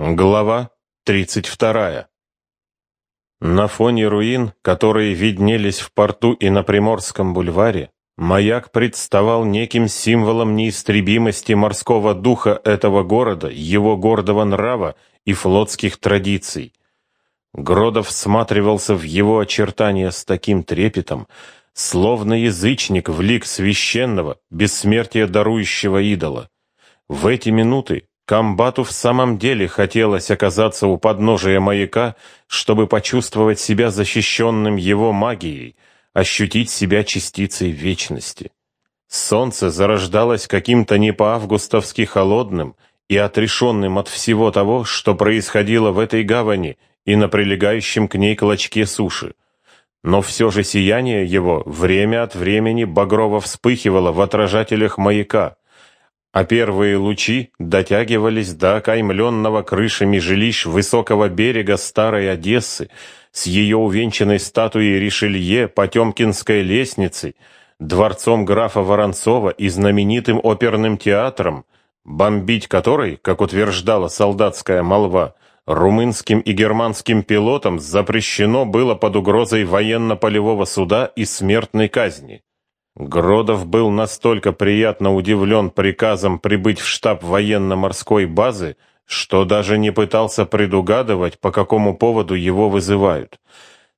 Глава 32. На фоне руин, которые виднелись в порту и на Приморском бульваре, маяк представал неким символом неистребимости морского духа этого города, его гордого нрава и флотских традиций. Гродов всматривался в его очертания с таким трепетом, словно язычник в лик священного, бессмертия дарующего идола. В эти минуты Комбату в самом деле хотелось оказаться у подножия маяка, чтобы почувствовать себя защищенным его магией, ощутить себя частицей вечности. Солнце зарождалось каким-то не по-августовски холодным и отрешенным от всего того, что происходило в этой гавани и на прилегающем к ней клочке суши. Но все же сияние его время от времени багрово вспыхивало в отражателях маяка, а первые лучи дотягивались до окаймленного крышами жилищ высокого берега Старой Одессы с ее увенчанной статуей Ришелье, Потемкинской лестницей, дворцом графа Воронцова и знаменитым оперным театром, бомбить который, как утверждала солдатская молва, румынским и германским пилотам запрещено было под угрозой военно-полевого суда и смертной казни. Гродов был настолько приятно удивлен приказом прибыть в штаб военно-морской базы, что даже не пытался предугадывать, по какому поводу его вызывают.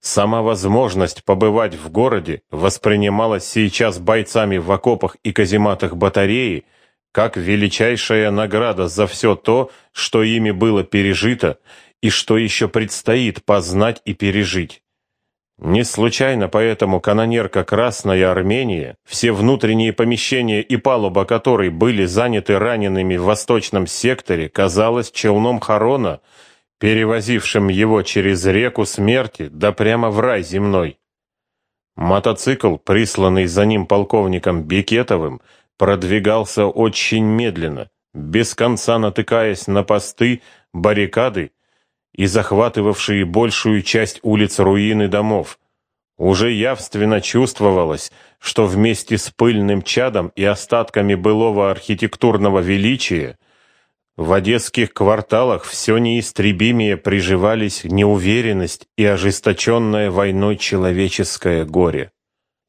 Сама возможность побывать в городе воспринималась сейчас бойцами в окопах и казематах батареи как величайшая награда за все то, что ими было пережито и что еще предстоит познать и пережить. Не случайно поэтому канонерка Красная Армения, все внутренние помещения и палуба которой были заняты ранеными в восточном секторе, казалось челном Харона, перевозившим его через реку смерти да прямо в рай земной. Мотоцикл, присланный за ним полковником Бекетовым, продвигался очень медленно, без конца натыкаясь на посты, баррикады и захватывавшие большую часть улиц руины домов. Уже явственно чувствовалось, что вместе с пыльным чадом и остатками былого архитектурного величия в одесских кварталах все неистребимее приживались неуверенность и ожесточенное войной человеческое горе.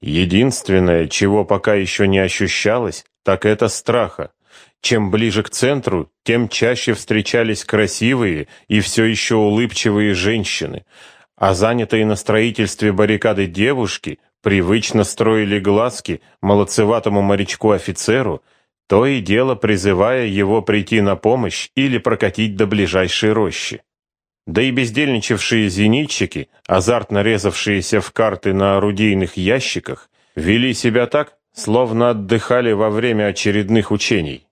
Единственное, чего пока еще не ощущалось, так это страха. Чем ближе к центру, тем чаще встречались красивые и все еще улыбчивые женщины, а занятые на строительстве баррикады девушки привычно строили глазки молодцеватому морячку-офицеру, то и дело призывая его прийти на помощь или прокатить до ближайшей рощи. Да и бездельничавшие зенитчики, азартно резавшиеся в карты на орудийных ящиках, вели себя так, словно отдыхали во время очередных учений.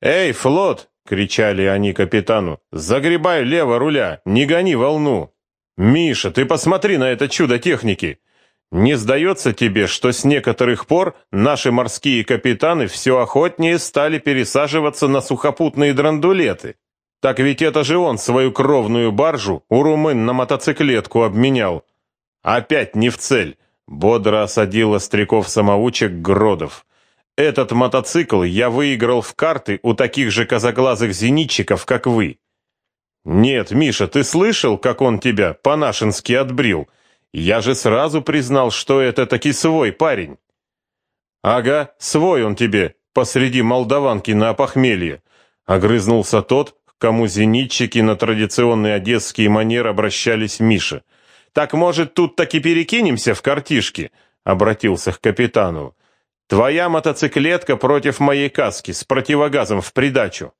«Эй, флот!» — кричали они капитану. «Загребай лево руля, не гони волну!» «Миша, ты посмотри на это чудо техники! Не сдается тебе, что с некоторых пор наши морские капитаны все охотнее стали пересаживаться на сухопутные драндулеты? Так ведь это же он свою кровную баржу у румын на мотоциклетку обменял. Опять не в цель!» — бодро осадил остряков-самоучек Гродов. Этот мотоцикл я выиграл в карты у таких же козоглазых зенитчиков, как вы. Нет, Миша, ты слышал, как он тебя по-нашенски отбрил? Я же сразу признал, что это таки свой парень. Ага, свой он тебе, посреди молдаванки на похмелье. Огрызнулся тот, к кому зенитчики на традиционный одесский манер обращались Миша. Так, может, тут таки перекинемся в картишки? Обратился к капитану. Твоя мотоциклетка против моей каски с противогазом в придачу.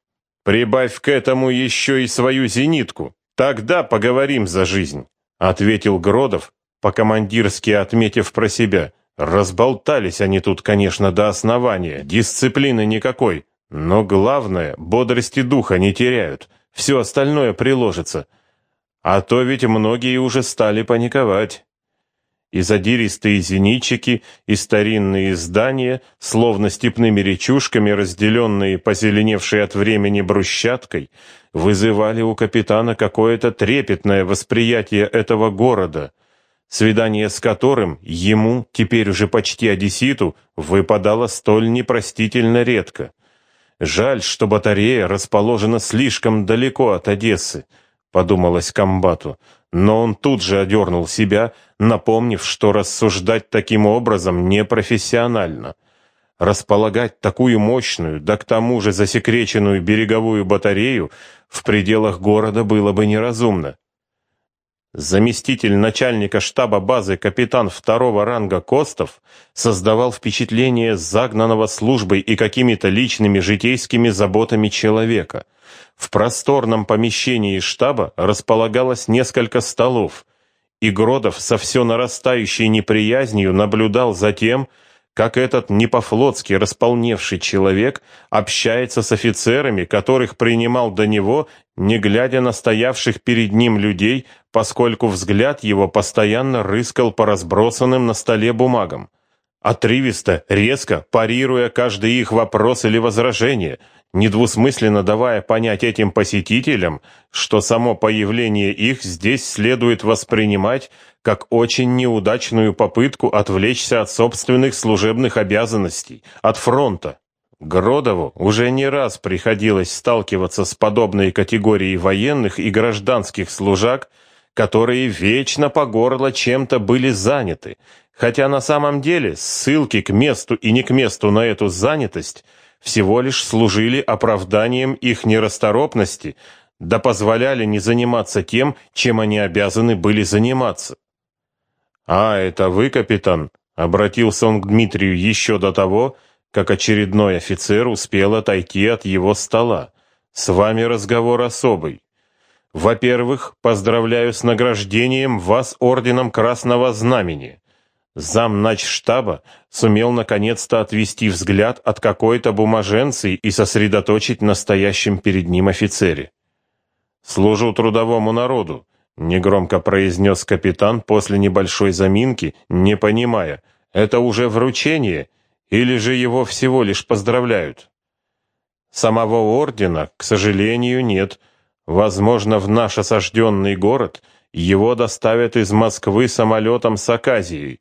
Прибавь к этому еще и свою зенитку. Тогда поговорим за жизнь, ответил Гродов, по-командирски отметив про себя. Разболтались они тут, конечно, до основания, дисциплины никакой, но главное, бодрости духа не теряют. Все остальное приложится. А то ведь многие уже стали паниковать и задиристые зенитчики, и старинные здания, словно степными речушками, разделенные позеленевшей от времени брусчаткой, вызывали у капитана какое-то трепетное восприятие этого города, свидание с которым ему, теперь уже почти одесситу, выпадало столь непростительно редко. Жаль, что батарея расположена слишком далеко от Одессы, подумалось комбату, но он тут же одернул себя, напомнив, что рассуждать таким образом непрофессионально. Располагать такую мощную, да к тому же засекреченную береговую батарею в пределах города было бы неразумно. Заместитель начальника штаба базы капитан второго ранга Костов создавал впечатление загнанного службой и какими-то личными житейскими заботами человека. В просторном помещении штаба располагалось несколько столов, и Гродов со все нарастающей неприязнью наблюдал за тем, как этот не располневший человек общается с офицерами, которых принимал до него, не глядя на стоявших перед ним людей, поскольку взгляд его постоянно рыскал по разбросанным на столе бумагам. Отрывисто, резко, парируя каждый их вопрос или возражение, недвусмысленно давая понять этим посетителям, что само появление их здесь следует воспринимать как очень неудачную попытку отвлечься от собственных служебных обязанностей, от фронта. Гродову уже не раз приходилось сталкиваться с подобной категорией военных и гражданских служак, которые вечно по горло чем-то были заняты, хотя на самом деле ссылки к месту и не к месту на эту занятость всего лишь служили оправданием их нерасторопности, да позволяли не заниматься тем, чем они обязаны были заниматься. «А, это вы, капитан?» — обратился он к Дмитрию еще до того, как очередной офицер успел отойти от его стола. «С вами разговор особый. Во-первых, поздравляю с награждением вас орденом Красного Знамени. Зам штаба сумел наконец-то отвести взгляд от какой-то бумаженцы и сосредоточить настоящем перед ним офицере. «Служу трудовому народу», негромко произнес капитан после небольшой заминки, не понимая, это уже вручение или же его всего лишь поздравляют. Самого ордена, к сожалению, нет. Возможно, в наш осажденный город его доставят из Москвы самолетом с Аказией.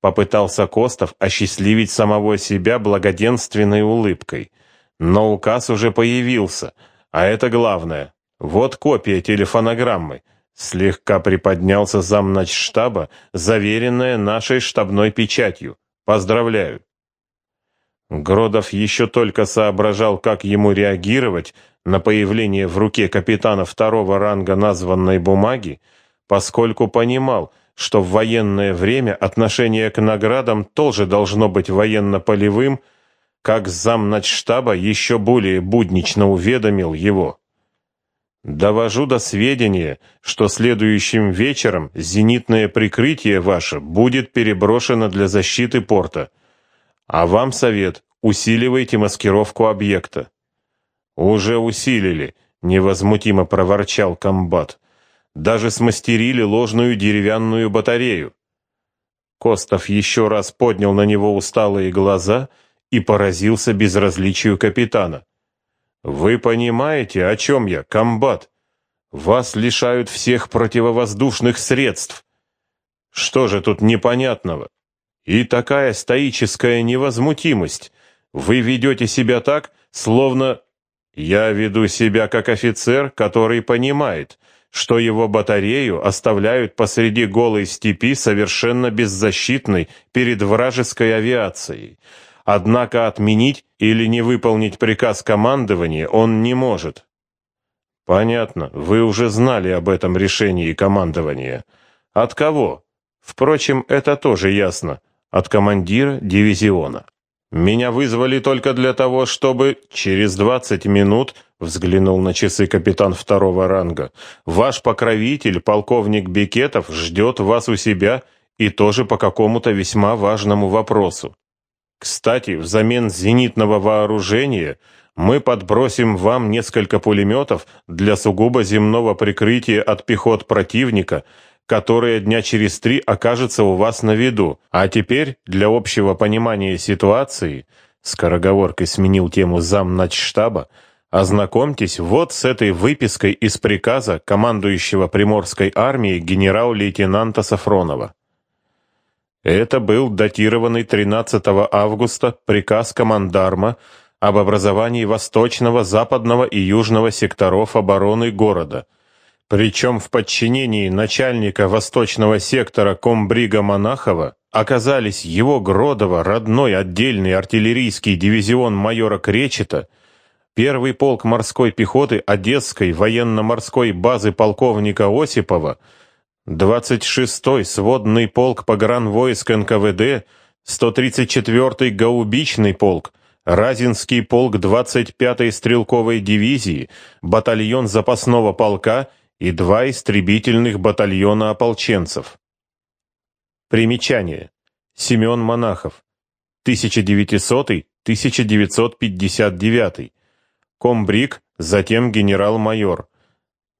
Попытался Костов осчастливить самого себя благоденственной улыбкой. Но указ уже появился, а это главное. Вот копия телефонограммы. Слегка приподнялся замначштаба, заверенная нашей штабной печатью. Поздравляю. Гродов еще только соображал, как ему реагировать на появление в руке капитана второго ранга названной бумаги, поскольку понимал, что в военное время отношение к наградам тоже должно быть военно-полевым, как замначштаба еще более буднично уведомил его. Довожу до сведения, что следующим вечером зенитное прикрытие ваше будет переброшено для защиты порта. А вам совет, усиливайте маскировку объекта. Уже усилили, невозмутимо проворчал комбат. Даже смастерили ложную деревянную батарею. Костов еще раз поднял на него усталые глаза и поразился безразличию капитана. Вы понимаете, о чем я, комбат? Вас лишают всех противовоздушных средств. Что же тут непонятного? И такая стоическая невозмутимость. Вы ведете себя так, словно... Я веду себя как офицер, который понимает, что его батарею оставляют посреди голой степи совершенно беззащитной перед вражеской авиацией. Однако отменить или не выполнить приказ командования он не может. Понятно, вы уже знали об этом решении командования. От кого? Впрочем, это тоже ясно. От командира дивизиона. Меня вызвали только для того, чтобы через 20 минут, взглянул на часы капитан второго ранга, ваш покровитель, полковник Бекетов, ждет вас у себя и тоже по какому-то весьма важному вопросу. Кстати, взамен зенитного вооружения мы подбросим вам несколько пулеметов для сугубо земного прикрытия от пехот противника, которое дня через три окажется у вас на виду. А теперь, для общего понимания ситуации, скороговоркой сменил тему зам начштаба, ознакомьтесь вот с этой выпиской из приказа командующего Приморской армией генерал-лейтенанта Сафронова. Это был датированный 13 августа приказ командарма об образовании восточного, западного и южного секторов обороны города, причем в подчинении начальника восточного сектора комбрига Монахова оказались его Гродова родной отдельный артиллерийский дивизион майора Кречета, первый полк морской пехоты Одесской военно-морской базы полковника Осипова, 26-й сводный полк погранвойск НКВД, 134-й гаубичный полк, Разинский полк 25-й стрелковой дивизии, батальон запасного полка и два истребительных батальона ополченцев. Примечание. Семен Монахов. 1900-1959. Комбриг, затем генерал-майор.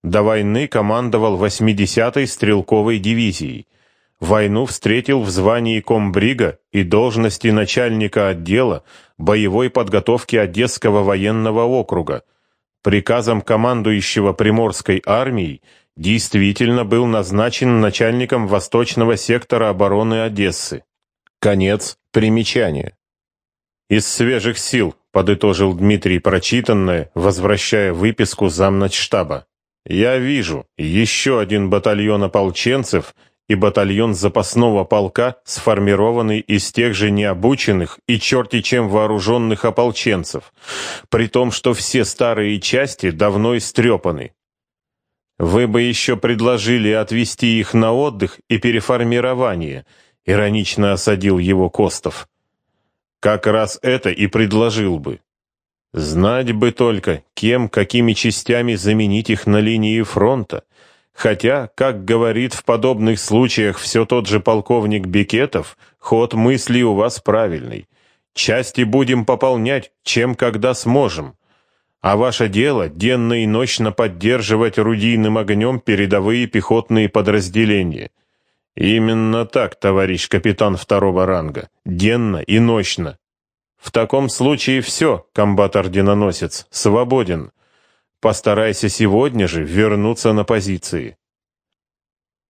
До войны командовал 80-й стрелковой дивизией. Войну встретил в звании комбрига и должности начальника отдела боевой подготовки Одесского военного округа. Приказом командующего Приморской армией действительно был назначен начальником Восточного сектора обороны Одессы. Конец примечания. Из свежих сил, подытожил Дмитрий прочитанное, возвращая выписку замначштаба. Я вижу, еще один батальон ополченцев и батальон запасного полка, сформированный из тех же необученных и черти чем вооруженных ополченцев, при том, что все старые части давно истрепаны. Вы бы еще предложили отвести их на отдых и переформирование, иронично осадил его Костов. Как раз это и предложил бы. Знать бы только, кем, какими частями заменить их на линии фронта. Хотя, как говорит в подобных случаях все тот же полковник Бекетов, ход мысли у вас правильный. Части будем пополнять, чем когда сможем. А ваше дело денно и ночно поддерживать рудийным огнем передовые пехотные подразделения. Именно так, товарищ капитан второго ранга, денно и ночно. В таком случае все, комбат-орденоносец, свободен. Постарайся сегодня же вернуться на позиции.